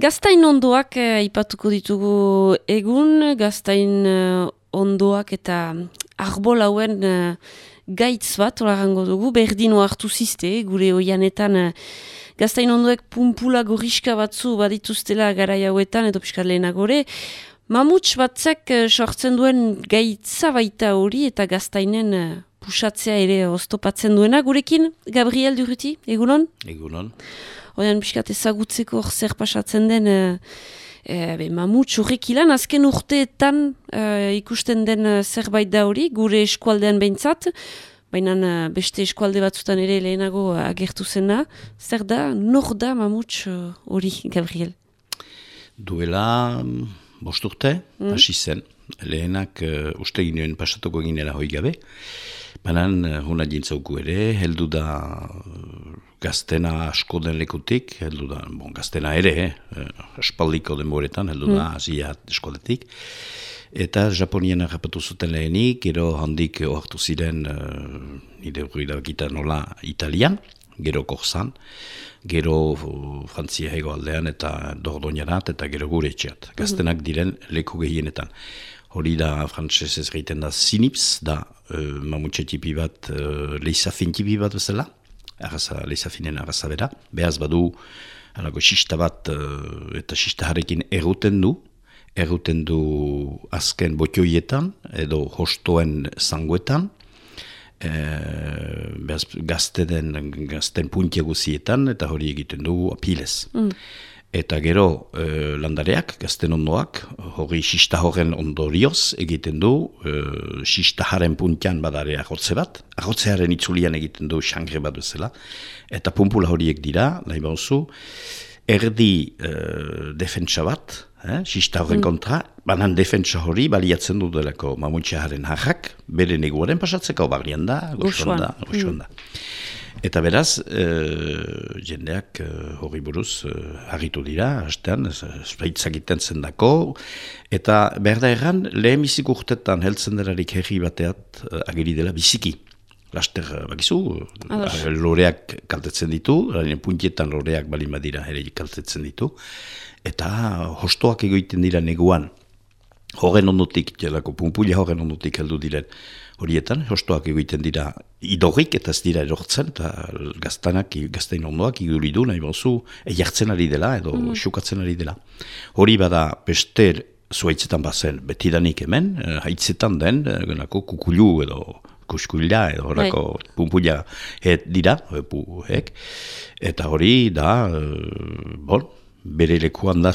Gaztain ondoak eh, aipatuko ditugu egun, gaztain eh, ondoak eta arbol hauen eh, gaitz bat, olarango dugu, berdino hartu ziste, gure oianetan eh, gaztain ondoek pumpula gorriska batzu badituztela gara hauetan edo piskat lehenagore, mamuts batzek eh, sortzen duen gaitza baita hori eta gaztainen eh, pusatzea ere oztopatzen duena, gurekin, Gabriel Duruti, egunon? Egunon. Oian pixkat ezagutzeko hor zer pasatzen den e, e, be, mamutx horrek ilan, azken urteetan e, ikusten den zerbait da hori, gure eskualdean behintzat, baina beste eskualde batzutan ere lehenago agertu zena, zer da, nor da mamutx e, hori, Gabriel? Duela mm, bost urte, hasi zen. Lehenak uh, uste ginen pasatuko ginela hoi gabe. Banan, uh, huna jintzauku ere, heldu da uh, gaztena asko den lekutik, heldu da, bon, gaztena ere, eh, espaldiko denboretan, heldu da, azia eskoletik. Eta Japonian harrapatu zuten lehenik, gero handik ohartu ziren, uh, nire hori nola Italian, gero korzan, gero uh, Frantzia hego aldean eta Dordoñarat eta gero gure etxeat. Gaztenak diren leku gehienetan. Hori da frantzez ez egiten da sinips, da uh, mamutxe tipi bat, uh, leizafin tipi bat bezala, arraza, leizafinen arraza bera. Behaz badu, alako xista bat uh, eta xista harekin erruten du, erruten du azken botioietan edo hostoen zangoetan, e, behaz, gazte den, gazten puntia guzietan, eta hori egiten du apilez. Eta gero e, landareak, gazten ondoak, hori sista horren ondorioz egiten du, e, sista haren puntian badare ahotze bat, ahotzearen itzulian egiten du xangre bat bezala, eta pumpula horiek dira, nahi bauzu, erdi e, defentsa bat, eh, sista horren kontra, banan defentsa hori baliatzen du delako mamutxearen harrak, bere neguaren pasatzeko balian da, goxuan da, goxuan da. Eta beraz, e, jendeak e, hori buruz e, harritu dira, hastean, esplaitzak iten zendako, eta behar da erran, lehen bizik urtetan heltzen delarik herri bateat agiri dela biziki. Laster, bakizu, loreak kaltetzen ditu, puntietan loreak balin badira ere kaltetzen ditu, eta hostoak egoiten dira neguan, horren ondotik, jelako pumpulia horren ondotik heldu diren, horietan, hostoak egiten dira idorrik eta ez dira erortzen, eta gaztanak, gaztain ondoak iguridu nahi bozu, ejartzen ari dela edo mm. xukatzen ari dela. Hori bada beste zuaitzetan bazen betidanik hemen, haitzetan den, genako kukulu edo kuskuila edo horako right. pumpulia et dira, hek, eta hori da, bon, bere lekuan da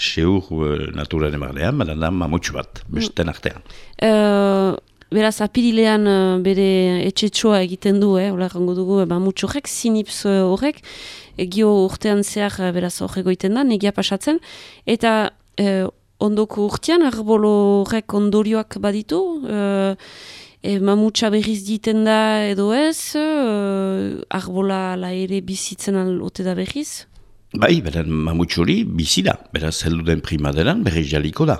seur naturaren marlean, baina da mamutsu bat, besten artean. Uh, beraz, apirilean uh, bere etxetxoa egiten du, eh, hola gango dugu, mamutsu horrek, sinips horrek, egio urtean zehar beraz horreko iten da, negia pasatzen, eta uh, ondoko urtean, arbolo horrek ondorioak baditu, uh, E, mamutsa berriz diten da edo ez, e, arbola la ere bizitzen alote da berriz? Bai, beren mamutxuri bizi da, beraz heldu den primaderan berriz jaliko da.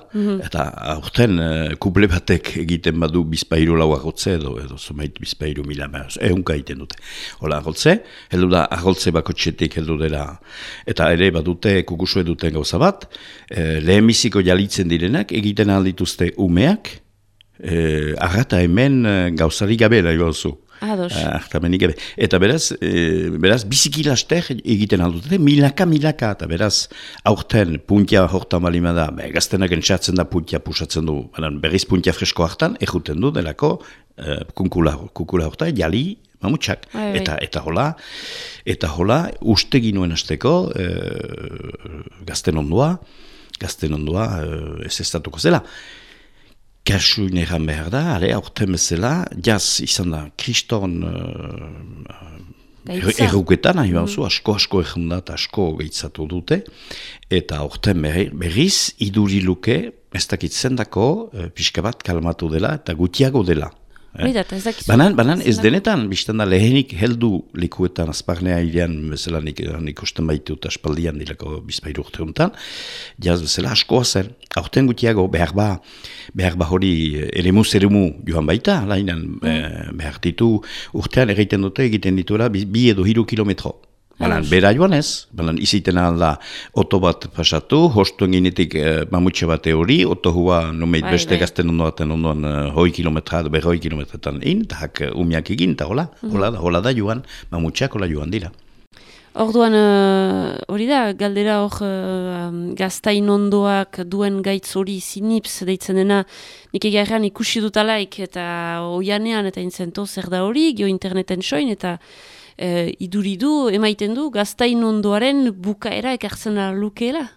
Eta aurten uh, kuple batek egiten badu bizpairu lau agotze edo, edo zumait bizpairu mila, beraz, eunka egiten dute. Hola agotze, heldu da agotze bako txetik heldu dela, eta ere badute kukusu eduten gauza bat, uh, lehen biziko jalitzen direnak egiten aldituzte umeak, eh, arrata hemen eh, gauzari gabe da Ados. gabe. Eta beraz, e, beraz biziki laster egiten aldute, milaka, milaka, eta beraz, aurten puntia hortan balima da, be, gaztenak entxatzen da puntia pusatzen du, berriz puntia fresko hartan, ejuten du delako, e, kukula, kukula horta, jali, mamutsak. Bai, bai. Eta, eta hola, eta hola, uste ginuen azteko, e, gazten ondua, gazten ondua, e, ez estatuko zela. Kasu negan behar da, ale, aurten bezala, jaz izan da, kriston uh, erruketan, nahi mm. asko asko egin da, asko gehitzatu dute, eta aurten berriz, iduri luke, ez dakitzen dako, uh, pixka bat kalmatu dela, eta gutiago dela. Eh? Banan, banan ez denetan, biztan da lehenik heldu likuetan azparnea hilean bezala nik, nik usten baitu eta espaldian dilako bizpairu urte honetan, jaz bezala askoa zen. Aurten gutiago behar ba, behar ba hori eremu zeremu joan baita, lainan mm. behar ditu urtean egiten dute egiten dituela bi, bi edo hiru kilometro. Baina, bera joan ez, baina iziten alda oto bat pasatu, hostu enginetik eh, mamutxe bat hori, oto hua nomeit Bai, beste bai. gazten ondoaten ondoan eh, hoi kilometra, berroi kilometretan in, eta hak eh, umiak egin, eta hola, hola, da, hola da joan, mamutxeak hola joan dira. Orduan, hori da, galdera hor uh, gaztain ondoak duen gaitz hori zinips deitzen dena, nik egarrean ikusi dutalaik eta oianean eta intzento zer da hori, geo interneten soin eta uh, iduridu emaiten du gaztain ondoaren bukaera ekartzen lukeela.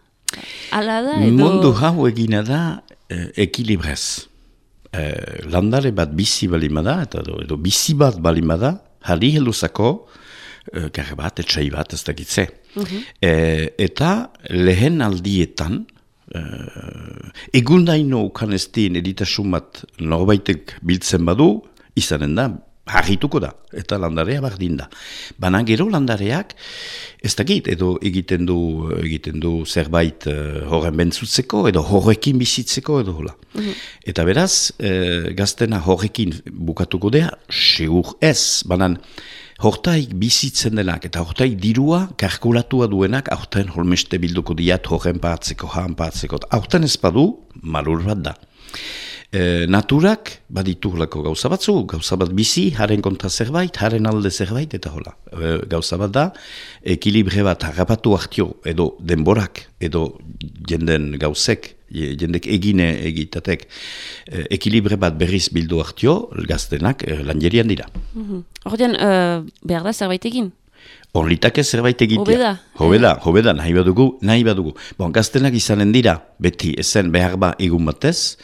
Ala da, edo... Mundu hau egina da eh, ekilibrez. Eh, landare bat bizi balimada, eta edo, edo bizi bat balimada, harri helduzako, eh, garra bat, etxai bat, ez dakitze. Eh, eta lehen aldietan, eh, egundaino ukan ez editasun bat norbaitek biltzen badu, izanen da, harrituko da, eta landarea bardin da. Baina gero landareak, ez dakit, edo egiten du, egiten du zerbait uh, horren bentzutzeko, edo horrekin bizitzeko, edo hola. Eta beraz, uh, gaztena horrekin bukatuko dea, seur ez, banan, Hortaik bizitzen denak eta hortaik dirua kalkulatua duenak aurten holmeste bilduko diat horren partzeko, han partzeko. Aurten ez badu, malur bat da. E, naturak baditu holako gauza batzu, gauza bat bizi, haren kontra zerbait, haren alde zerbait, eta hola. E, gauza bat da, ekilibre bat harrapatu hartio, edo denborak, edo jenden gauzek, je- jendek egine egitatek, e, ekilibre bat berriz bildu hartio, gaztenak e, lanjerian dira. Mhm. Ordean, uh, behar da zerbait egin. Horritake zerbait egitea. Hobe da. Hobe da, hobe da, nahi badugu, nahi badugu. Bon, gaztenak izanen dira, beti, ezen behar ba egun batez,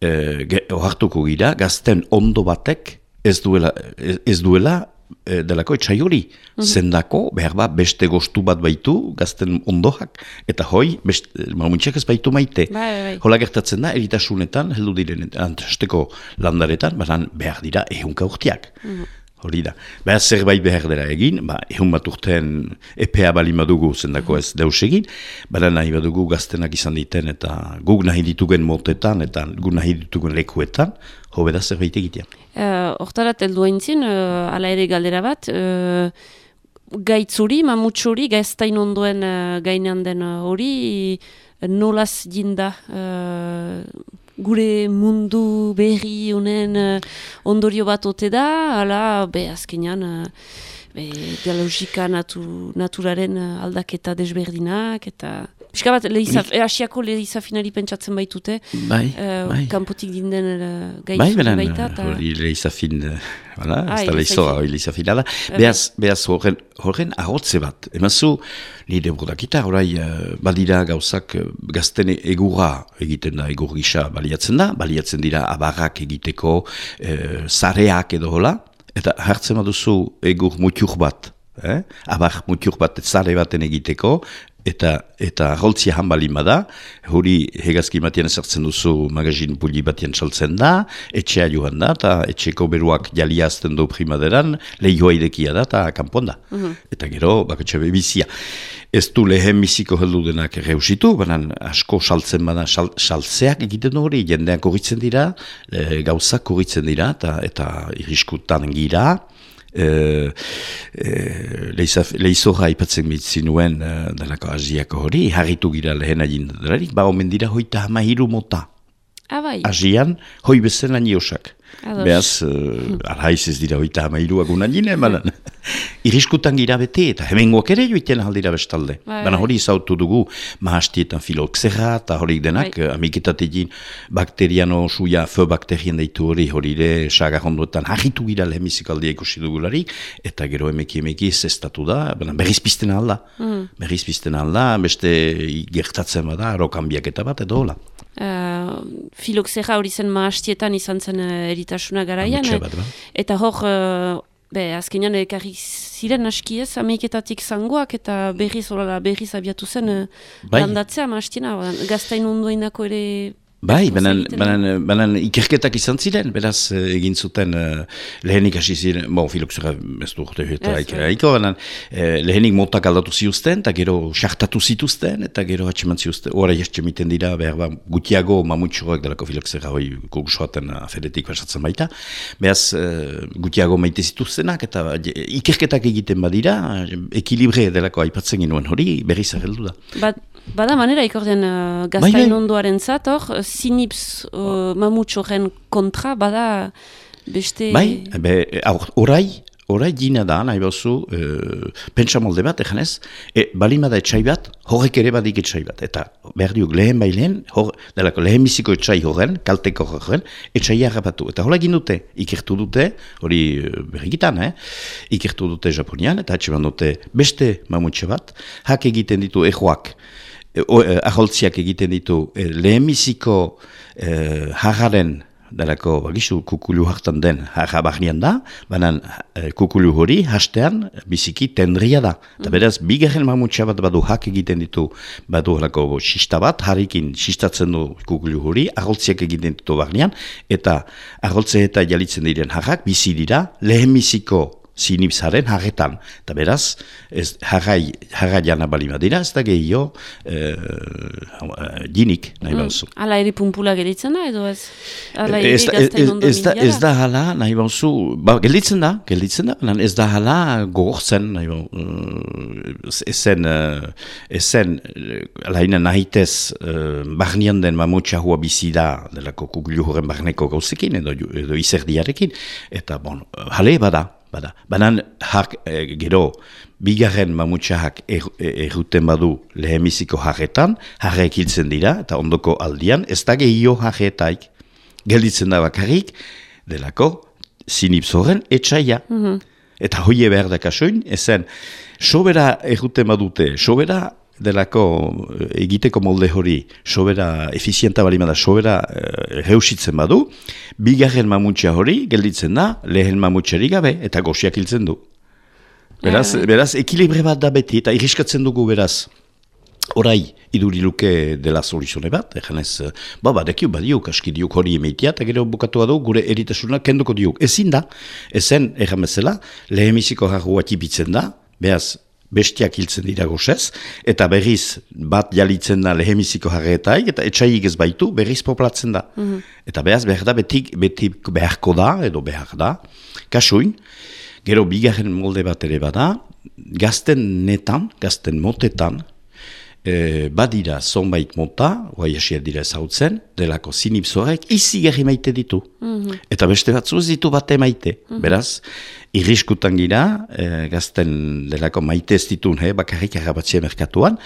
e, ge- ohartuko gira, gazten ondo batek ez duela, ez, duela e, delako etxai hori. Zendako, behar ba, beste gostu bat baitu, gazten ondoak, eta hoi, beste, mamuntxak ez baitu maite. Bai, bai, bai. Hola gertatzen da, eritasunetan, heldu diren, antesteko landaretan, behar dira ehunka urtiak. Hori da. Behar zerbait behar dela egin, ba, ehun bat urtean epea bali badugu zendako ez deus egin, bada nahi badugu gaztenak izan diten eta guk nahi ditugen motetan eta guk nahi ditugen lekuetan, hobe da zerbait egitea. Uh, Hortarat, heldu haintzin, uh, ala ere galdera bat, uh, gaitzuri, mamutxuri, gaiztain ondoen uh, gainean den uh, hori, uh, nolaz jinda uh, gure mundu berri honen uh, ondorio bat ote da, ala, be, azkenean, uh, be, dialogika natu, naturaren uh, aldaketa desberdinak, eta... Piska bat, lehizaf, e, asiako lehizafinari pentsatzen baitute, Bai, uh, bai. kanpotik dinden uh, Bai, gaitzuri benen, baita, eta... hori leizafin, eh, hala, Ah, ez da leizoa, hori leizafina da. Bai. Beaz, beaz horren, horren ahotze bat. Emazu, nire burdakita, orai, eh, badira gauzak eh, gazten egurra egiten da, egur gisa baliatzen da, baliatzen dira abarrak egiteko, eh, zareak edo hola, eta hartzen baduzu egur mutiur bat, eh? abar mutiur bat zare baten egiteko, eta eta holtzia han balin bada, hori hegazki batean ezartzen duzu magazin puli batean saltzen da, etxea joan da, eta etxeko beruak jaliazten du primaderan, lehioa idekia da, eta kanpon da. Eta gero, bakatxe bizia. Ez du lehen biziko heldu denak reusitu, banan asko saltzen bada, sal, saltzeak egiten du hori, jendeak korritzen dira, e, gauzak korritzen dira, eta, eta irriskutan gira, e, e, leizorra ipatzen bitzinuen e, delako aziako hori, harritu gira lehen agin delarik, ba omen dira hoita hama hiru mota. Ah, bai. Azian, hoi bezen aniosak. Beaz, uh, alhaiz ez dira hoita hama hiru agun agin emanan. Iriskutan gira beti, eta hemengoak ere joiten aldira bestalde. Bai, Baina bai. hori izautu dugu, mahastietan filoxera, eta horik denak, Bai. bai. amiketategin bakteriano suya, fö bakterien deitu hori, hori ere, sagarrondoetan, harritu gira lehemizikaldia ikusi dugularik, eta gero emeki emeki zestatu da, berriz pizten alda. Mm. Berriz pizten alda, beste gertatzen bada, arokanbiak eta bat, edo hola. Uh, filoxera hori zen maastietan izan zen uh, eritasuna garaian. Eh, bat, ba. Eta hor, uh, be, azkenean ekarri ziren aski ez, ameiketatik zangoak eta berriz, olala, berriz abiatu zen uh, Bai. landatzea maastiena. Gaztain ondoinako ere Bai, banan, banan, banan ikerketak izan ziren, beraz eh, egin zuten uh, lehenik hasi ziren, bon, filoxera ez du urte eta ikeraiko, banan uh, lehenik motak aldatu ziuzten, eta gero sartatu zituzten, eta gero hatxeman ziuzten, horra jastxe miten dira, behar ba, gutiago mamutxoak delako filoxera hoi kukusoaten aferetik basatzen baita, beraz uh, gutiago maite zituztenak, eta ikerketak egiten badira, ekilibre delako aipatzen ginuen hori, berriz arreldu da. Bat, bada manera ikorden uh, gaztain bai, bai. ondoaren sinips uh, mamutxoren kontra, bada beste... Bai, be, orai, orai dina da, nahi bauzu, uh, pentsa molde bat, egan ez, e, balimada etxai bat, horrek ere badik etxai bat, eta behar diuk lehen bai lehen, hor, delako lehen biziko etxai horren, kalteko horren, etxai harrapatu. Eta hola dute, ikertu dute, hori uh, berrikitan, eh? ikertu dute Japonian, eta atxe dute beste mamutxe bat, hak egiten ditu ejoak, Eh, aholtziak egiten ditu e, lehenbiziko e, hagaren dalako bagizu kukulu hartan den haga barnean da, banan e, kukulu hori hastean biziki tendria da. Eta mm. beraz, bigarren mamutsa bat badu hak egiten ditu badu halako xista bat, harrikin xistatzen du kukulu hori, aholtziak egiten ditu barnean, eta aholtze eta jalitzen diren hagak bizi dira lehenbiziko sinipsaren harretan. Eta beraz, ez jarrai jana bali badira, ez da gehiago e, dinik, nahi mm. bauzu. Ala ere pumpula gelitzen da, edo ez? Ala ere ez, ez, da, ez da hala, nahi bauzu, ba, gelitzen da, gelitzen da, ez da hala gogortzen, nahi bauzu, ezen, uh, ezen, alaina nahitez, uh, barnian den mamutxa hua bizi da, delako kugulu horren barneko gauzekin, edo, edo izerdiarekin, eta, bon, jale bada, bada. Banan, hak, e, gero, bigarren mamutxahak er, erruten badu lehemiziko jarretan, jarrek hiltzen dira, eta ondoko aldian, ez da gehio jarretaik, gelditzen da bakarrik, delako, sinipzoren etxaia. Mm Eta hoie behar da kasoin, ezen, sobera erruten badute, sobera delako eh, egiteko molde hori sobera efizienta balimada sobera e, reusitzen badu, bigarren mamutxa hori gelditzen da, lehen mamutxari gabe eta goxiak hiltzen du. Beraz, yeah. beraz ekilibre bat da beti eta iriskatzen dugu beraz. Horai, iduriluke dela soluzione bat, egan ez, ba, badekiu, badiuk, aski diuk hori emeitia, eta gero bukatu badu, gure eritasuna kenduko diuk. Ezin da, ezen, egan bezala, lehemiziko jarrua tipitzen da, behaz, bestiak hiltzen dira gozez, eta berriz bat jalitzen da lehemiziko jarretaik, eta etxaiik ez baitu, berriz poplatzen da. Mhm. Eta behaz behar da, betik, betik beharko da, edo behar da, kasuin, gero bigarren molde bat ere bada, gazten netan, gazten motetan, e, badira zonbait mota, oai dira ezautzen, delako zinipzoarek, izi gerri maite ditu. Mhm. Eta beste batzu ez ditu bate maite. Mm Beraz, irriskutan gira, e, gazten delako maite ez ditun, he, bakarrik errabatzea merkatuan,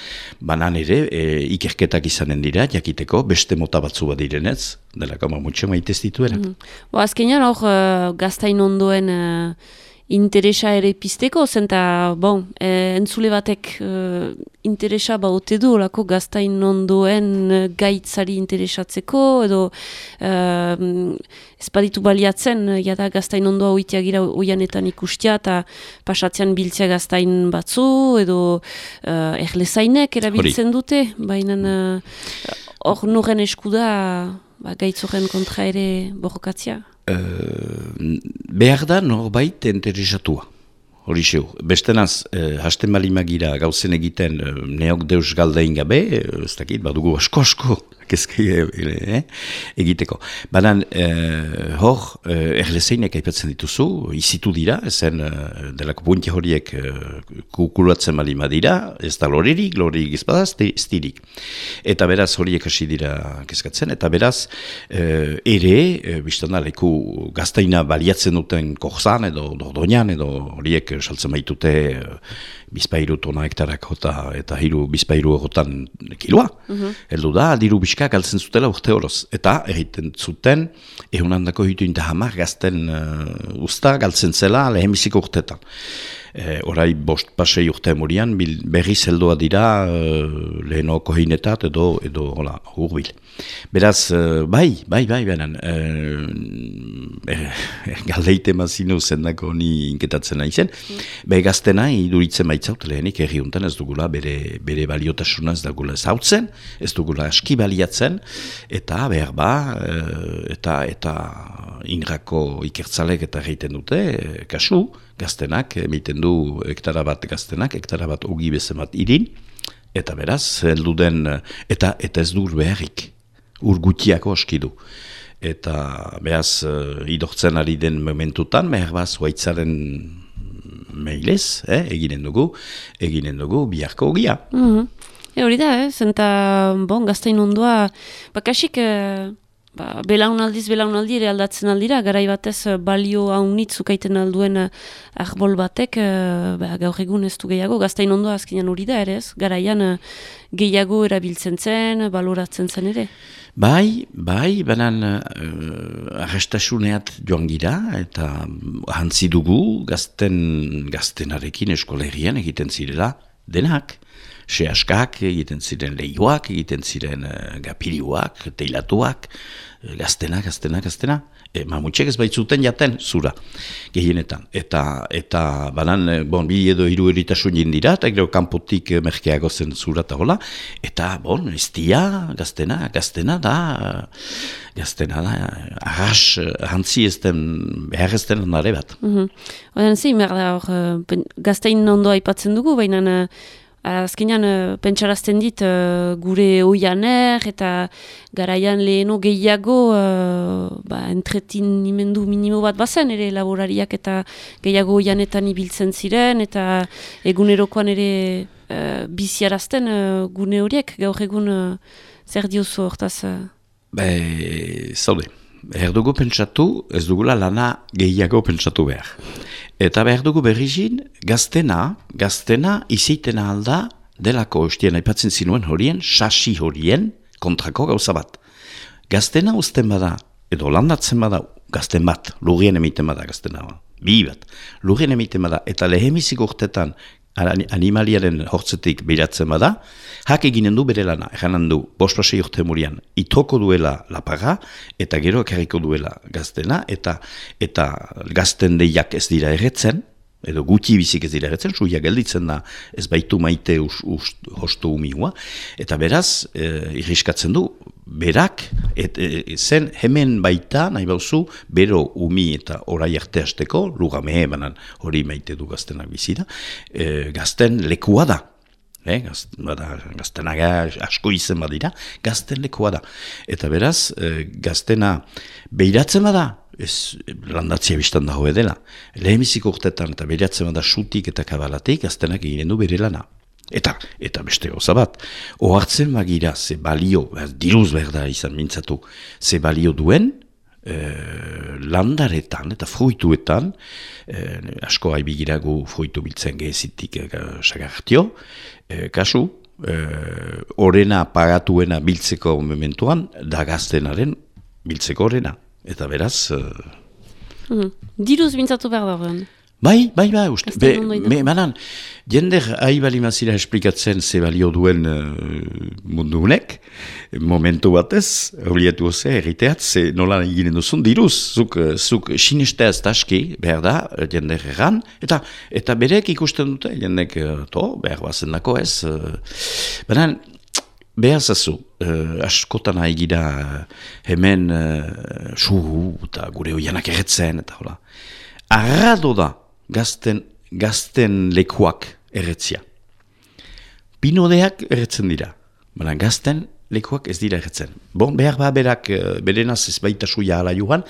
banan ere, e, ikerketak izanen dira, jakiteko, beste mota batzu bat direnez, delako mamutxe maite ez ditu Mm Bo, azkenean hor, uh, gaztain ondoen... Uh interesa ere pizteko, zenta, bon, e, entzule batek e, interesa ba ote du, lako gaztain ondoen e, gaitzari interesatzeko, edo e, ez baditu baliatzen, e, jada gaztain ondoa oitea gira oianetan ikustia, eta pasatzean biltzea gaztain batzu, edo e, erlezainek erabiltzen dute, baina hor e, nuren eskuda ba, gaitzoren kontra ere borrokatzea. Eh, behar da norbait interesatua. Hori xeu, beste naz, eh, hasten bali magira gauzen egiten eh, neok deus galdein gabe, eh, ez dakit, badugu asko-asko kezke eh, egiteko. Banan, eh, hor, eh, erlezeinek aipatzen dituzu, izitu dira, ezen eh, delako punti horiek eh, kukulatzen bali madira, ez da loririk, loririk izbada, ez dirik. Eta beraz horiek hasi dira kezkatzen, eta beraz eh, ere, eh, biztana leku gaztaina baliatzen duten korzan edo dordoinan edo horiek saltzen baitute eh, bizpairu tona hektarako eta, eta hiru bizpairu egotan kiloa. Mm Eldu da, diru biska galtzen zutela urte horoz. Eta egiten zuten, egun handako hitu inda hamar gazten uh, usta galtzen zela lehen biziko urtetan. E, orai bost pasei urte murian, berri zeldoa dira e, leheno kohinetat edo, edo hola, urbil. Beraz, e, bai, bai, bai, benen, e, e, galdeite mazinu zendako ni inketatzen nahi zen, mm. be gaztena iduritzen baitzaut lehenik erri ez dugula bere, bere baliotasuna ez dugula zautzen, ez dugula aski baliatzen, eta behar ba, e, eta, eta ingrako ikertzalek eta egiten dute, kasu, gaztenak, emiten du hektara bat gaztenak, hektara bat ugi bezemat irin, eta beraz, heldu den, eta eta ez dur beharrik, ur gutiako oskidu. Eta beraz, uh, idortzen ari den momentutan, behar baz, huaitzaren meilez, eh, eginen dugu, eginen dugu biharko ugia. Mm -hmm. E hori da, eh? zenta, bon, gaztain ondua, bakasik, eh, ba, belaunaldiz belaunaldi ere aldatzen aldira, garai batez eh, balio haunit zukaiten alduen uh, arbol batek, uh, ba, gaur egun ez du gehiago, gaztain ondoa azkenean hori da ere ez, garaian gehiago erabiltzen zen, baloratzen zen ere. Bai, bai, banan uh, arrestasuneat joan gira, eta hantzi dugu gazten, gaztenarekin eskolerian egiten zirela denak. Sehaskak, egiten ziren lehioak, egiten ziren uh, gapirioak, teilatuak, uh, gaztena, gaztena, gaztena. E, mamutxek ez baitzuten jaten, zura, gehienetan. Eta, eta banan, eh, bon, bi edo hiru eritasun jindira, eta gero kanpotik merkeago zen zura eta hola. Eta, bon, ez dia, gaztena, gaztena da, gaztena da, arras, hantzi ez den, behar ez den nare bat. Mm -hmm. zi, merda, hor, gaztein ondoa ipatzen dugu, baina Azkenean, uh, pentsarazten dit uh, gure oianer eta garaian leheno gehiago uh, ba, entretin imendu minimo bat bazen ere laborariak eta gehiago oianetan ibiltzen ziren eta egunerokoan ere uh, biziarazten uh, gune horiek gaur egun uh, zer diozu hortaz? Be, zaude, erdugu pentsatu ez dugula lana gehiago pentsatu behar. Eta behar dugu berrizin, gaztena, gaztena izitena alda delako ostien aipatzen zinuen horien, sasi horien kontrako gauza bat. Gaztena usten bada, edo landatzen bada, gazten bat, lurien emiten bada gaztena, bi bat, lurien emiten bada, eta lehemizik urtetan animaliaren hortzetik biratzen bada, hak eginen du bere lana, eranan du, bospasei urte murian, itoko duela lapaga, eta gero ekarriko duela gaztena, eta eta gazten deiak ez dira erretzen, edo gutxi bizik ez dira erretzen, suia gelditzen da ez baitu maite us, us, hostu umiua, eta beraz, e, irriskatzen du, berak, et, e, zen hemen baita, nahi bauzu, bero umi eta orai arte hasteko, luga mehe banan hori maite du gaztenak bizira, e, gazten lekua da. Eh, gazten, bada, gaztenak asko izen badira, gazten lekua da. Eta beraz, e, gaztena behiratzen bada, ez landatzia biztan dago edela. Lehemizik urtetan eta behiratzen bada sutik eta kabalatik, gaztenak eginen du bere lana. Eta, eta beste goza bat, ohartzen magira ze balio, diruz berda izan mintzatu, ze balio duen, e, landaretan eta fruituetan, e, asko haibigiragu fruitu biltzen gehezitik e, sagartio, e, kasu, e, orena pagatuena biltzeko momentuan, da gaztenaren biltzeko orena. Eta beraz... E, mm. Diruz bintzatu behar da Bai, bai, bai, uste. Be, me, manan, jender ahi bali mazira esplikatzen ze balio duen uh, mundu unek, momentu batez, obliatu oze, erriteat, ze nola eginen duzun, diruz, zuk, zuk sineste ez taski, behar da, jender erran, eta, eta berek ikusten dute, jendek, to, behar bazen dako ez, uh, banan, behar zazu, uh, askotan ahi hemen uh, suhu, eta gure oianak erretzen, eta hola. Arrado da, gazten, gazten lekuak erretzia. Pinodeak erretzen dira, baina gazten lekuak ez dira erretzen. Bon, behar ba berak, eh, berenaz ez baita suia ala joan,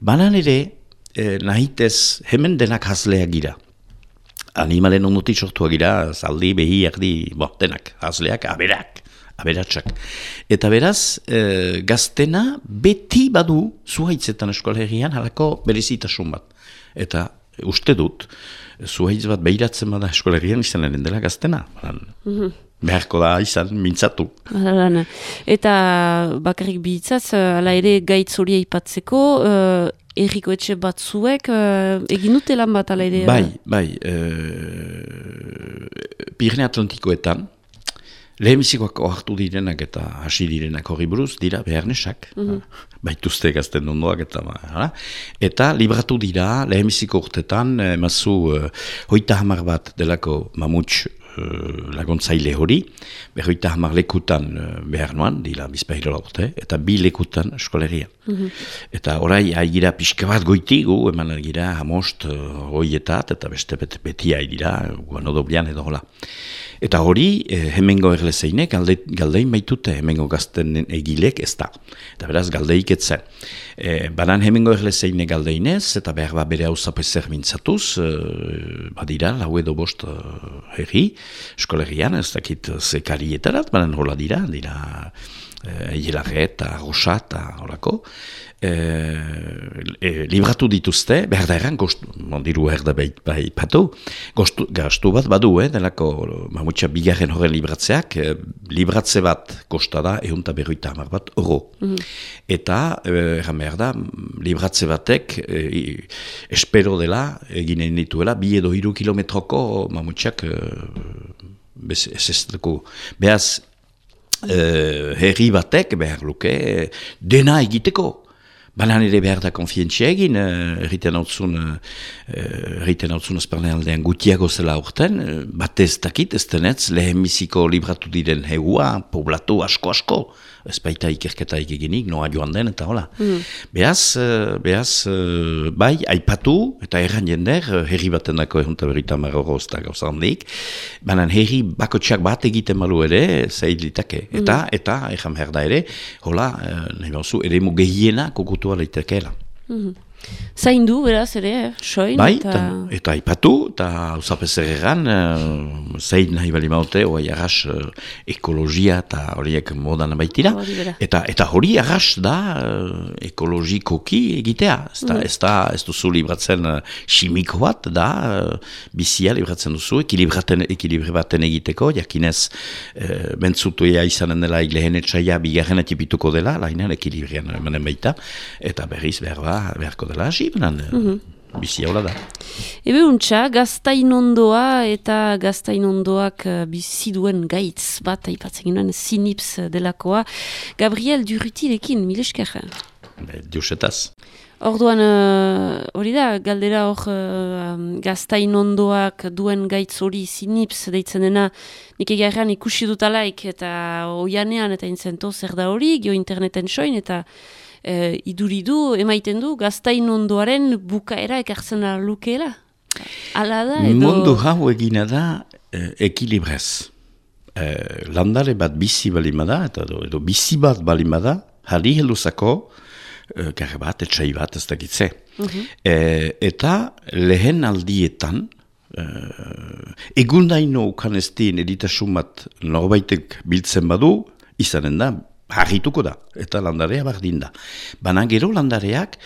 banan ere, eh, nahitez, hemen denak hazleak gira. Animalen onutik sortua gira, zaldi, behi, erdi, bo, denak, hazleak, aberak, aberatsak. Eta beraz, eh, gaztena beti badu zuhaitzetan eskolegian halako berezitasun bat. Eta uste dut, zuhaitz bat behiratzen bada eskolerian izanen dela gaztena. Mm Beharko da izan, mintzatu. Eta bakarrik bihitzaz, ala ere gaitz hori aipatzeko, uh, erriko etxe batzuek uh, egin dute lan bat ala ere? Bai, bai, uh, Pirene Atlantikoetan, lehenbizikoak ohartu direnak eta hasi direnak hori buruz, dira beharnesak, mm -hmm. baituzte gazten ondoak eta ba, eta libratu dira lehenbiziko urtetan, emazu uh, hoita hamar bat delako mamuts uh, laguntzaile hori, berroita hamar lekutan behar noan, dira bizpahilo urte, eta bi lekutan eskoleria. Mm Eta orai haigira pixka bat goiti gu, eman gira hamost hoietat, eta beste bet, beti haigira, guan odoblian edo hola. Eta hori, e, hemengo erlezeinek galde, galdein baitute hemengo gazten egilek ez da. Eta beraz, galdeik etzen. E, banan hemengo erlezeinek galdeinez, eta behar ba bere hau zapezer mintzatuz, e, badira, lau edo bost herri, eskolerian, ez dakit zekarietarat, banan hola dira, dira e, eta rosa eta horako, e, e, libratu dituzte, behar da erran, mondiru behar da bai patu, gastu bat badu, eh, delako mamutxa bigarren horren libratzeak, e, libratze bat kosta da, egun eta berroita hamar bat, oro. Mm Eta, erran behar da, libratze batek, e, espero dela, eginen dituela, bi edo hiru kilometroko mamutxak, e, ez ez behaz, uh, herri batek behar luke dena egiteko. Balan ere behar da konfientzia egin, erriten hau zun, erriten hau zun aldean gutiago zela urten, uh, bat ez dakit, ez denetz, lehen biziko libratu diren hegua, poblatu asko-asko, ez baita ikerketa eginik, noa joan den, eta hola. Mm. Beaz, eh, beaz, eh, bai, aipatu, eta erran jender, eh, herri baten dako erunta berita marroro ez da gauza handik, baina herri bakotxak bat egiten malu ere, zail ditake. Hmm. Eta, mm. eta, erran herda ere, hola, nahi bauzu, ere mu gehiena kokutua leitekeela. Mm Zain du, beraz, ere, eh? soin? Bai, eta, eta ipatu, eta usapezer egan, uh, zain nahi bali maute, oai arras uh, ekologia eta horiek modan baitira. Eta, eta hori arras da uh, ekologikoki egitea. Ez, da, mm. ez, da, ez duzu libratzen uh, simiko bat, da, uh, bizia libratzen duzu, ekilibre baten egiteko, jakinez, uh, bentzutu izanen dela lehen etxaia bigarren atipituko dela, lainan ekilibrian emanen baita, eta berriz behar ba, beharko dela hasi, benan, mm -hmm. bizi hau da. Ebe untxa, gaztain ondoa eta gaztain ondoak uh, bizi duen gaitz bat, aipatzen ginen, sinips delakoa. Gabriel Durutilekin, mile esker? Diusetaz. Orduan, uh, hori da, galdera hor uh, gaztain ondoak duen gaitz hori sinips deitzen dena, nik egarran ikusi dutalaik eta oianean eta intzento zer da hori, gio interneten soin eta e, iduridu, emaiten du, gaztain ondoaren bukaera ekartzen lukeela? Ala da, edo... Mundu hau egina da e, ekilibrez. E, landare bat bizi balimada, eta edo, edo bizi bat balimada, jari heluzako, e, gare bat, etxai bat, ez dakitze. Mhm. E, eta lehen aldietan, Uh, egundaino ukan ez dien editasun bat norbaitek biltzen badu, izanen da, harrituko da, eta landarea bardin da. Baina gero landareak,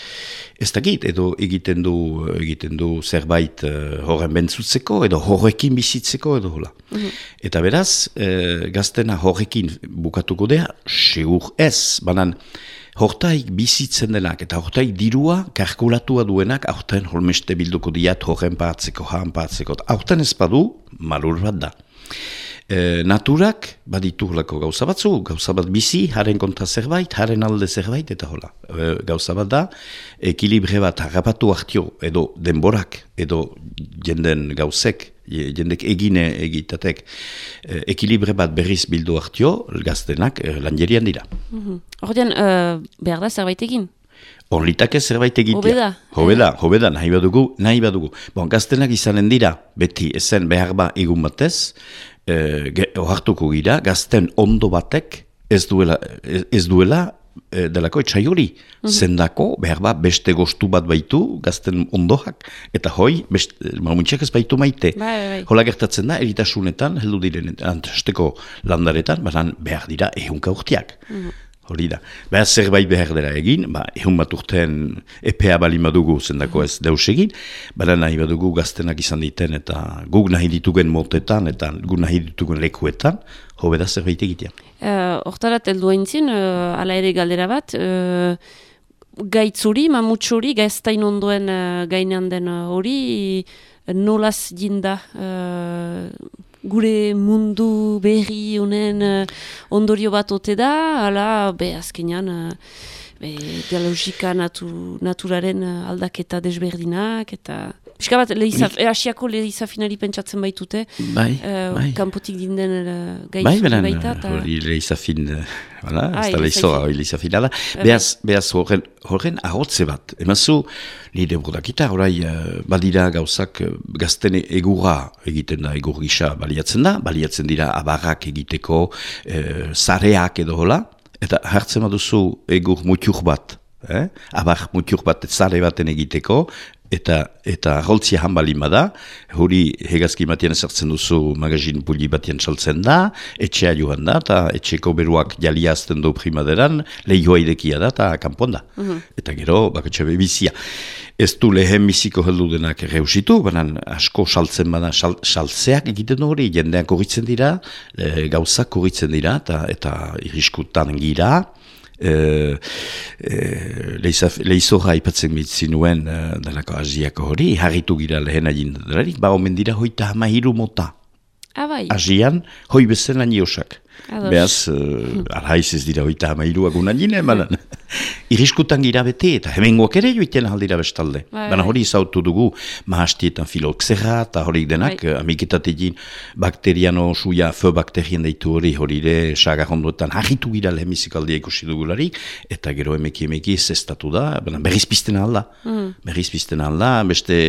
ez dakit, edo egiten du, egiten du zerbait uh, horren bentzutzeko, edo horrekin bizitzeko, edo hola. Mhm. Eta beraz, uh, gaztena horrekin bukatuko dea, segur ez, baina hortaik bizitzen denak, eta hortaik dirua, karkulatua duenak, aurten holmeste bilduko diat, horren partzeko, haan partzeko, aurten ez badu, malur bat da. E, naturak baditu lako gauza batzu, gauza bat bizi, haren kontra zerbait, haren alde zerbait, eta hola. E, gauza bat da, ekilibre bat harrapatu hartio, edo denborak, edo jenden gauzek, jendek egine egitatek, e, ekilibre bat berriz bildu hartio, gaztenak e, lanjerian dira. Mm -hmm. uh, behar da zerbait egin? Horritake zerbait egitea. Hobeda. Hobeda, hobeda, nahi badugu, nahi badugu. Bon, gaztenak izanen dira, beti, ezen behar ba egun batez, eh, ohartuko gira, gazten ondo batek ez duela, ez duela e, delako etxai hori. Mm Zendako, behar ba, beste gostu bat baitu, gazten ondoak, eta hoi, mamuntxak ez baitu maite. Bai, bai, bai. Hola gertatzen da, eritasunetan, heldu diren, antesteko landaretan, behar dira, ehunka urtiak. Mhm. Hori da. Ba, zerbait behar dela egin, ba, egun bat urtean EPA bali madugu zendako ez deus egin, bada nahi badugu gaztenak izan diten eta guk nahi ditugen motetan eta guk nahi ditugen lekuetan, hobe da zerbait egitea. Hortara, uh, teldu hain zin, uh, ala ere galdera bat, uh, gaitzuri, mamutsuri, gaiztain ondoen uh, gainean den hori, nolaz jinda gure mundu berri honen ondorio bat ote da, ala, be, azkenean, be, dialogika natu, naturaren aldaketa desberdinak, eta... Piska bat, lehiza, e, asiako lehiza finali pentsatzen baitute. Bai, uh, bai. Kampotik dinden uh, gai bai, benen, baita. Hori lehiza fin, wala, ez da lehizoa hori lehiza finala. Beaz, beaz horren, horren ahotze bat. Emazu, nire brodakita, horai, uh, badira gauzak gazten egura egiten da, egur gisa baliatzen da, baliatzen dira abarrak egiteko, uh, zareak edo hola, eta hartzen baduzu egur mutiur bat, Eh? abar mutiur bat zare baten egiteko, eta eta holtzia hanbalin bada, hori hegazki matian ezartzen duzu magazin puli batien saltzen da, etxea joan da, eta etxeko beruak jaliazten du primaderan, lehioa idekia da, eta kanpon da. Mhm. Eta gero, bakatxe bizia. Ez du lehen biziko heldu denak reusitu, baina asko saltzen bada, saltzeak egiten hori, jendeak korritzen dira, e, gauzak korritzen dira, eta, eta iriskutan gira, e, e, lehizorra ipatzen mitzin nuen e, dalako aziako hori, harritu gira lehen agin ba omen dira hoita hama hiru mota. Abai. Azian, hoi bezala niosak. Beaz, uh, arhaiz ez dira oita hama iruak unan jine, baina iriskutan gira bete eta hemengoak ere joiten aldira bestalde. Bai, baina bai. hori zautu dugu mahastietan filoxera eta hori denak, bai. amiketatekin bakteriano suia feo bakterien deitu hori hori ere sagarronduetan harritu gira lehemizik aldia ikusi dugularik eta gero emeki emeki zestatu da, baina berriz pizten alda. Mm. Berriz pizten alda, beste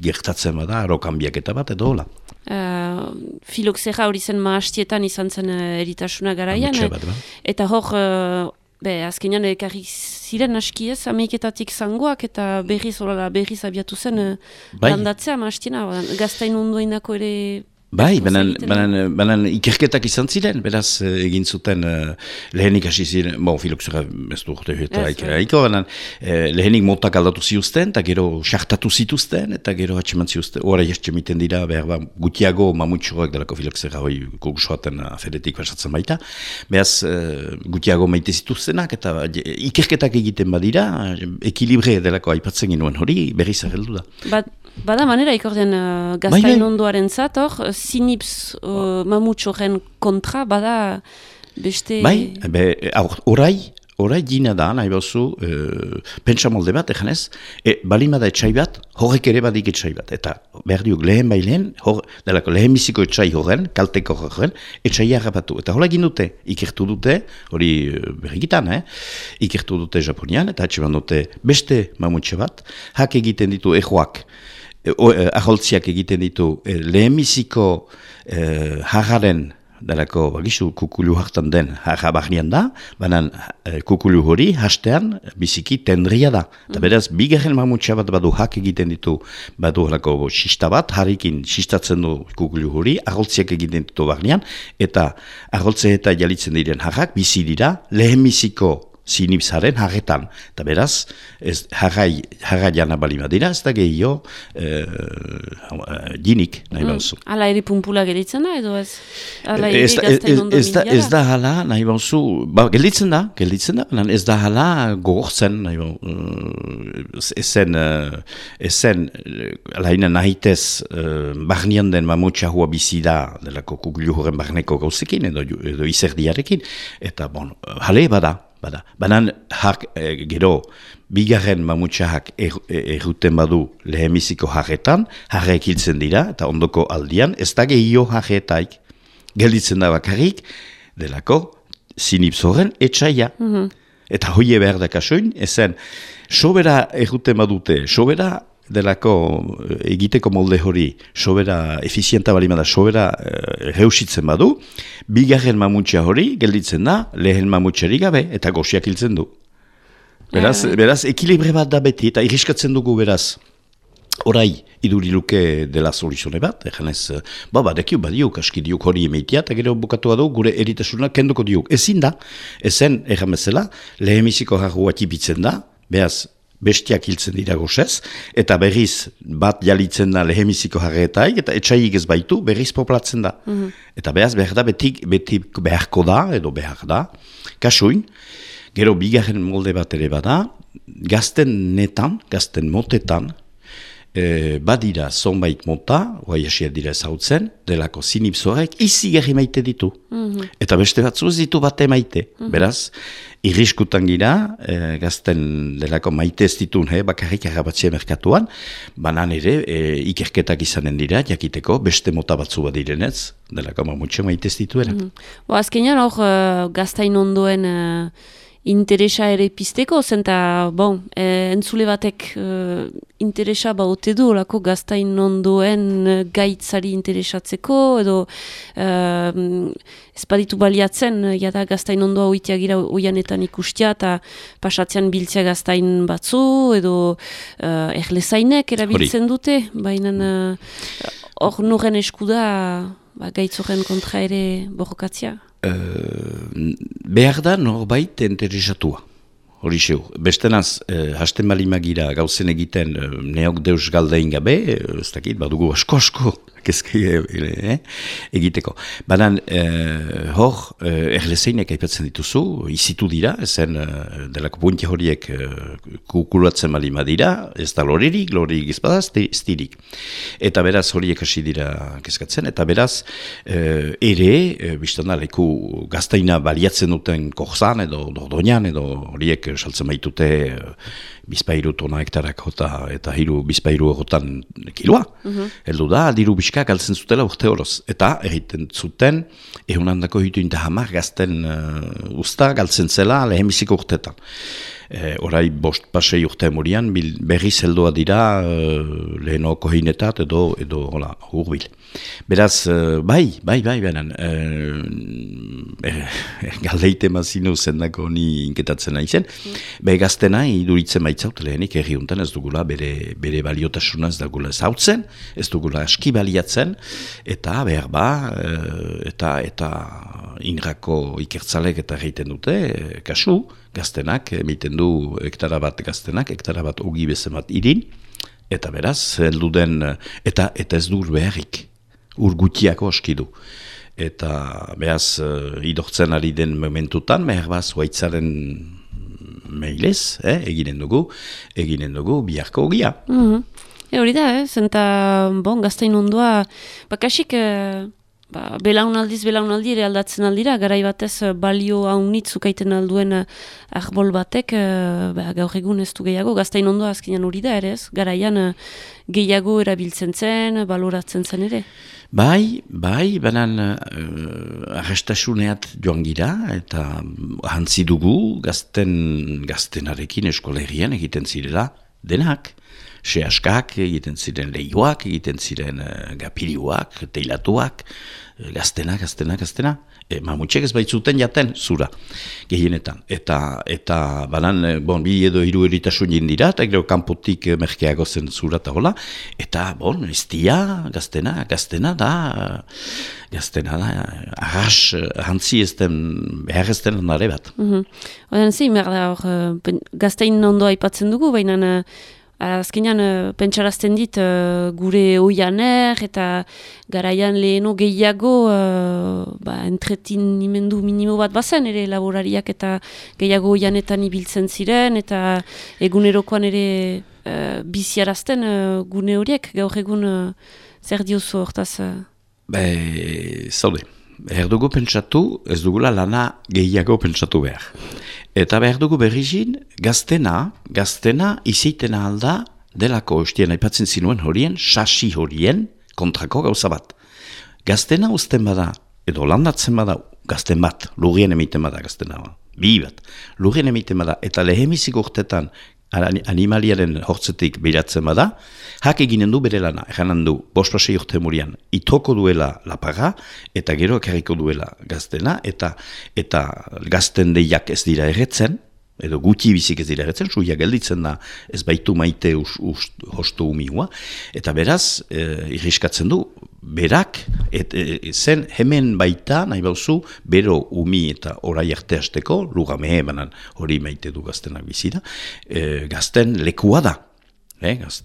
gertatzen bada, arokanbiak eta bat edo hola. Uh, filoxera hori zen maastietan izan zen uh, eritasuna garaian. Ba. Eta hor, uh, be, azkenean ekarri ziren aski ez, ameiketatik zangoak eta berriz, orala, berriz abiatu zen uh, bai. landatzea maastiena. Gaztain ondoinako ere Bai, banan, banan, banan ikerketak izan ziren, beraz eh, egin zuten uh, lehenik hasi ziren, bon, filoxera ez du urte eta ikeraiko, banan eh, lehenik motak aldatu ziuzten, eta gero sartatu zituzten, eta gero hatxeman ziuzten, ora jertxe miten dira, behar ba, gutiago mamutxoak delako filoxera hoi kukusoaten afedetik basatzen baita, beraz uh, gutiago maite zituztenak, eta ikerketak egiten badira, ekilibre delako aipatzen ginoen hori, berri zerreldu da. Bat, Bada manera ikordian uh, gaztain bai, bai. ondoaren zat, hor, sinips uh, mamutxoren kontra, bada beste... Bai, be, orai, orai gina da, nahi bauzu, uh, pentsa molde bat, eganez, e, balima etxai bat, horrek ere badik etxai bat, eta behar diuk lehen bai lehen, hor, delako lehen biziko etxai horren, kalteko horren, etxai harrapatu. Eta hola egin dute, ikertu dute, hori uh, berrikitan, eh? ikertu dute Japonian, eta atxe dute beste mamutxe bat, hak egiten ditu ejoak, Eh, eh, aholtziak egiten ditu e, lehemiziko e, hagaren dalako bagizu kukulu hartan den haga da, baina kukulu hori hastean biziki tendria da. Eta mm. beraz, bigarren mamutsa bat badu hak egiten ditu badu halako xista bat, harrikin xistatzen du kukulu hori, aholtziak egiten ditu barnean, eta aholtze eta jalitzen diren hagak bizi dira lehemiziko sinipsaren harretan. Eta beraz, ez jarrai jana bali madira, ez da gehiago e, dinik, nahi mm. bauzu. Ala ere pumpula gelitzen da, edo ez? Ala ere ez, ez, ez, da, ez da hala, nahi bauzu, ba, gelitzen da, gelitzen da, ez da hala gogortzen, nahi uh, ezen, uh, ezen, laina nahitez, uh, barnian den mamutsa hua bizi da, delako kuglu horren barneko gauzekin, edo, edo izerdiarekin, eta bon, hale bada, bada. Banan, hak, e, gero, bigarren mamutxahak er, erruten badu lehemiziko jarretan, jarrek hiltzen dira, eta ondoko aldian, ez da gehio jarretaik, gelditzen da bakarrik, delako, zinipzoren etxaia. Mm Eta hoie behar da kasoin, ezen, sobera erruten badute, sobera delako eh, egiteko molde hori sobera efizienta bali da sobera e, reusitzen badu, bigarren mamutxa hori gelditzen da, lehen mamutxari gabe eta goxiak hiltzen du. Beraz, yeah. beraz ekilibre bat da beti eta irriskatzen dugu beraz. Horai, iduriluke dela soluzione bat, egan ez, eh, ba, badekiu, badiuk, aski diuk hori emeitia, eta gero bukatu du gure eritasuna kenduko diuk. Ezin da, ezen, egan bezala, lehemiziko jarrua tipitzen da, behaz, bestiak hiltzen dira gozez, eta berriz bat jalitzen da lehemiziko jarretai, eta etxaiik ez baitu, berriz poplatzen da. Mhm. Eta behaz behar da, betik, betik beharko da, edo behar da, kasuin, Gero bigarren molde bat ere bada, gazten netan, gazten motetan, e, badira zonbait mota, oai asier dira ezautzen, delako zinipzoarek izi gerri maite ditu. Mhm. Eta beste batzu ez ditu bate maite. Mhm. Beraz, irriskutan gira, e, gazten delako maite ez ditun, he, bakarrik agabatzea merkatuan, banan ere, e, ikerketak izanen dira, jakiteko, beste mota batzu bat direnez, delako mamutxe maite ez dituera. Mm -hmm. Azkenean hor, uh, gaztain ondoen... Uh interesa ere pizteko, zenta, bon, e, entzule batek e, interesa ba ote du, lako gaztain ondoen e, gaitzari interesatzeko, edo e, espaditu baliatzen, e, jada gaztain ondoa oitea gira oianetan ikustia, eta pasatzean biltzea gaztain batzu, edo e, erlezainek erabiltzen dute, baina hor nurren eskuda ba, gaitzoren kontra ere borrokatzea. Uh, behar da norbait interesatua. Hori xeu. Bestenaz, eh, hasten bali magira gauzen egiten eh, neok deus galdein gabe, eh, ez dakit, badugu asko-asko eh, egiteko. Banan, eh, hor, eh, erlezeinek aipatzen dituzu, izitu dira, ezen eh, delako punti horiek eh, kukulatzen bali madira, ez da loririk, loririk izbada, stirik. Eta beraz horiek hasi dira kezkatzen, eta beraz eh, ere, eh, biztana leku gaztaina baliatzen duten korzan edo dordoinan edo horiek saltzen baitute eh, bizpairu tona hektarak jota eta hiru bizpairu egotan kiloa. Mm Heldu da, diru biska galtzen zutela urte horoz. Eta egiten zuten, egun handako hitu inda hamar gazten uh, usta galtzen zela lehemiziko urtetan. E, orai bost pasei urte murian, berri zeldoa dira e, leheno kohinetat edo, edo hola, urbil. Beraz, e, bai, bai, bai, benen, e, e, galdeite mazinu zendako ni inketatzen nahi zen, mm. behi gaztena iduritzen baitzaut lehenik erriuntan ez dugula bere, bere baliotasuna ez dugula ez hautzen, ez dugula aski baliatzen, eta behar ba, eta, eta inrako ikertzalek eta egiten dute, kasu, gaztenak, emiten du hektara bat gaztenak, hektara bat ogi bezen bat irin, eta beraz, heldu den, eta, eta ez dur beharrik, ur gutiako oski du. Eta behaz, uh, idortzen ari den momentutan, behar bat, zuaitzaren meilez, eh, eginen dugu, eginen dugu biharko ogia. Mm -hmm. E hori da, eh? zenta, bon, gaztain ondua, bakasik, eh, ba, belaunaldiz belaunaldi ere aldatzen aldira, garai batez eh, balio haunitzuk aiten alduen eh, arbol batek, uh, ba, gaur egun ez du gehiago, gaztain ondo azkenean hori da ere garaian gehiago erabiltzen zen, baloratzen zen ere. Bai, bai, banan uh, arrestasuneat joan gira, eta hantzi dugu gazten, gaztenarekin eskolerian egiten zirela denak. Se askak egiten ziren lehioak, egiten ziren uh, gapirioak, teilatuak, gaztena, gaztena, gaztena, e, mamutxek ez baitzuten jaten zura gehienetan. Eta, eta banan, bon, bi edo hiru eritasun jindira, eta gero kanpotik merkeago zen zura eta hola, eta, bon, ez dia, gaztena, gaztena da, gaztena da, arras, hantzi ez den, behar ez den ondare bat. Mm -hmm. zi, merda, hor, gaztein ondo aipatzen dugu, baina, Azkenean, uh, pentsarazten dit, uh, gure oianer eta garaian leheno gehiago uh, ba, entretin imendu minimo bat bazen, ere laborariak eta gehiago oianetan ibiltzen ziren, eta egunerokoan ere uh, biziarazten uh, gune horiek, gaur egun uh, zer diozu hortaz? Uh... Be, zaude, erdugu pentsatu, ez dugula lana gehiago pentsatu behar. Eta behar dugu berrizin, gaztena, gaztena izitena alda delako ostien aipatzen zinuen horien, sasi horien kontrako gauza bat. Gaztena uzten bada, edo landatzen bada, gazten bat, lurien emiten bada gaztena, bi bat, lurien emiten bada, eta lehemizik urtetan animaliaren hortzetik beratzen bada, hak eginen du bere lana, eranan du, bospasei urte murian, itoko duela lapaga, eta gero ekarriko duela gaztena, eta eta gazten deiak ez dira erretzen, edo guti bizik ez dira erretzen, suia gelditzen da ez baitu maite us, us, hostu umihua, eta beraz, e, irriskatzen du, berak, et, e, zen hemen baita, nahi bauzu, bero umi eta orai arte hasteko, luga mehe banan hori maite du gaztenak bizida, e, gazten lekua da. Eh, gaz,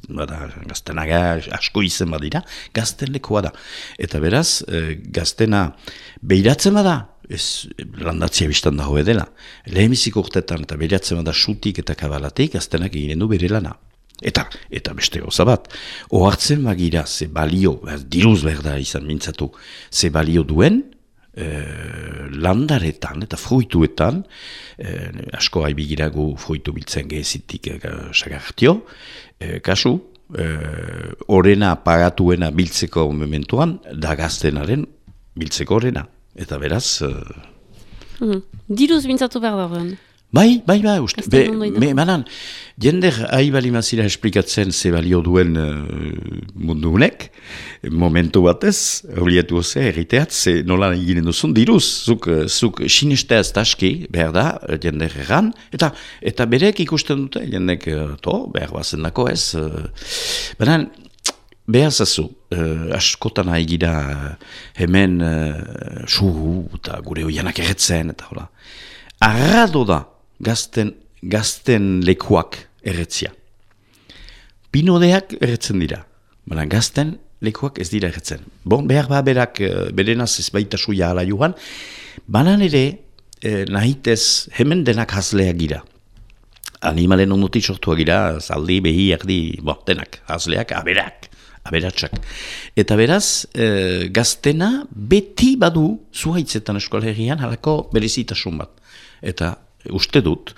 gaztenaga asko badira, gazten lekoa da. Eta beraz, e, gaztena behiratzen bada, ez landatzia biztan dago edela. Lehemiziko urtetan eta beriatzen da sutik eta kabalatik gaztenak eginen du bere lana. Eta, eta beste goza bat, ohartzen magira ze balio, diruz berda izan mintzatu, ze balio duen, eh, landaretan eta fruituetan, eh, asko haibigiragu fruitu biltzen gehezitik e, sagartio, kasu, eh, orena pagatuena biltzeko momentuan, da gaztenaren biltzeko orena. Eta beraz... Mm Diruz mintzatu behar da Bai, bai, bai, uste. Be, me, manan, jender ahi bali mazira esplikatzen ze balio duen uh, mundu unek, momentu batez, horietu oze, erriteat, ze nola eginen duzun, diruz, zuk, zuk sinestea ez taski, behar da, jender erran, eta, eta berek ikusten dute, jendek, to, behar bazen dako ez, uh, banan, Behar zazu, uh, askotan haigira hemen uh, suhu eta gure oianak erretzen eta hola. Arrado da, gazten, gazten lekuak erretzia. Pinodeak erretzen dira, baina gazten lekuak ez dira erretzen. Bon, behar ba berak eh, berenaz ez baita suia ala joan, banan ere eh, nahitez hemen denak hazleak gira. Animalen onuti sortua gira, zaldi, behi, erdi, bo, denak, hazleak, aberak, aberatsak. Eta beraz, eh, gaztena beti badu zuhaitzetan eskolegian halako berezitasun bat. Eta uste dut,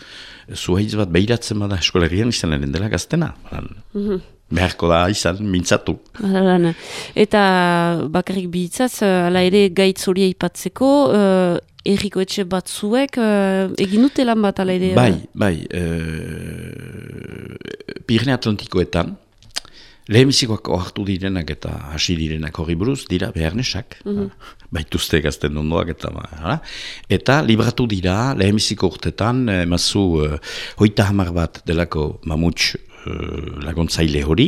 zuhaitz bat behiratzen bada eskolerian izan dela gaztena. Mm Beharko da izan, mintzatu. Eta bakarrik bihitzaz, ala ere gaitz hori aipatzeko, uh, erriko etxe batzuek, uh, egin dute lan bat ala ere? Bai, bai, uh, Pirne Atlantikoetan, Lehemizikoak ohartu direnak eta hasi direnak hori buruz, dira beharnesak, mm -hmm. baituzte gazten ondoak eta ba, eta libratu dira lehemiziko urtetan, emazu uh, hoita hamar bat delako mamuts laguntzaile hori,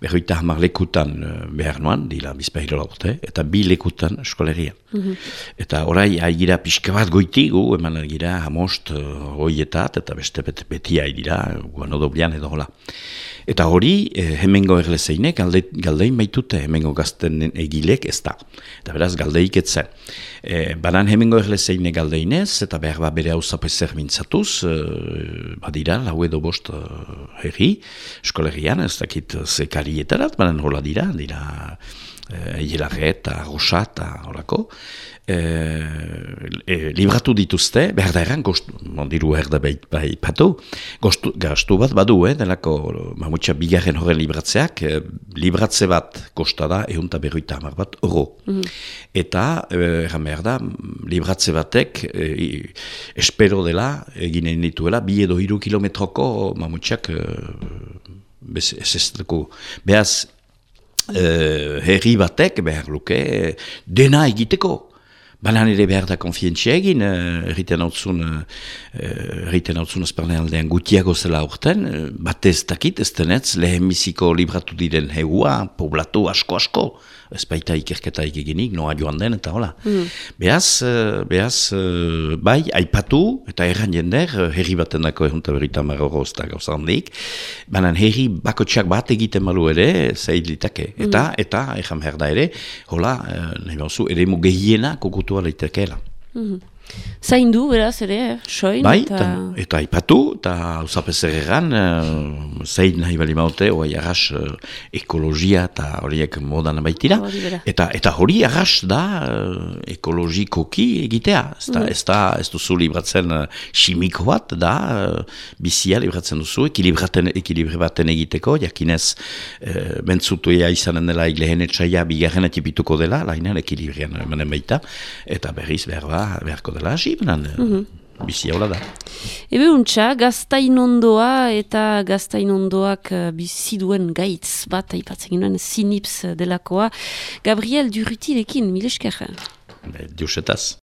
berroita hamar lekutan uh, behar noan, dira bizpahiro urte, eta bi lekutan eskoleria. Mm Eta orai haigira pixka bat goitigu, eman gira hamost uh, hoietat, eta beste beti, beti haidira, guano edo hola. Eta hori, eh, hemengo erlezeinek galde, galdein baitute hemengo gazten egilek ez da. Eta beraz, galdeik etzen. Eh, banan hemengo erlezeinek galdeinez, eta behar ba bere hau zapezer mintzatuz, eh, badira, lau edo bost eh, herri, eskolerian, ez dakit zekarietarat, banan hola dira, dira eh, eta rosa eta horako, e, e, libratu dituzte, behar da erran, mondiru erda bai, bai patu, gastu bat badu, eh, delako mamutxa bigarren horren libratzeak, e, libratze bat kosta da, egun eta berroita hamar bat, oro. Mhm. Eta, erran behar da, libratze batek, e, espero dela, eginen dituela, bi edo hiru kilometroko mamutxak, e, bez, ez ez dugu, behaz, Uh, herri batek behar luke dena egiteko. Balan ere behar da konfientzia egin, uh, erriten zun, uh, erriten hau zun aldean gutiago zela urten, uh, batez dakit, ez denetz, lehen biziko libratu diren hegua, poblatu asko-asko, ez baita ikerketa eginik, noa joan den, eta hola. Mm. Beaz, uh, beaz uh, bai, aipatu, eta erran jender, herri baten dako egun berita marroro ez da gauza handik, banan herri bakotxak bat egiten malu ere, zaid litake, eta, mm. eta, erran behar da ere, hola, uh, nahi bauzu, ere mu gehiena kokutu kontua leitekeela. Mm Zain du, beraz, ere, eh? soin? Bai, eta, eta ipatu, eta usapez erregan, uh, zain nahi bali maute, oai arras uh, ekologia eta horiek modan baitira. Eta, eta hori arras da uh, ekologikoki egitea. Ez da, mm. ez, da, ez duzu libratzen uh, simiko bat, da, uh, bizia libratzen duzu, ekilibraten, ekilibraten egiteko, jakinez, uh, bentzutu ea izanen dela iglehen etxaia, bigarren etipituko dela, lainan ekilibrian emanen baita, eta berriz behar ba, beharko dela hasi, banan, mm -hmm. bizi hau da. Ebe untxa, gaztain ondoa eta gaztain ondoak uh, bizi duen gaitz bat, aipatzen ginoen, sinips delakoa. Gabriel Durutilekin, mileskerra. Diusetaz.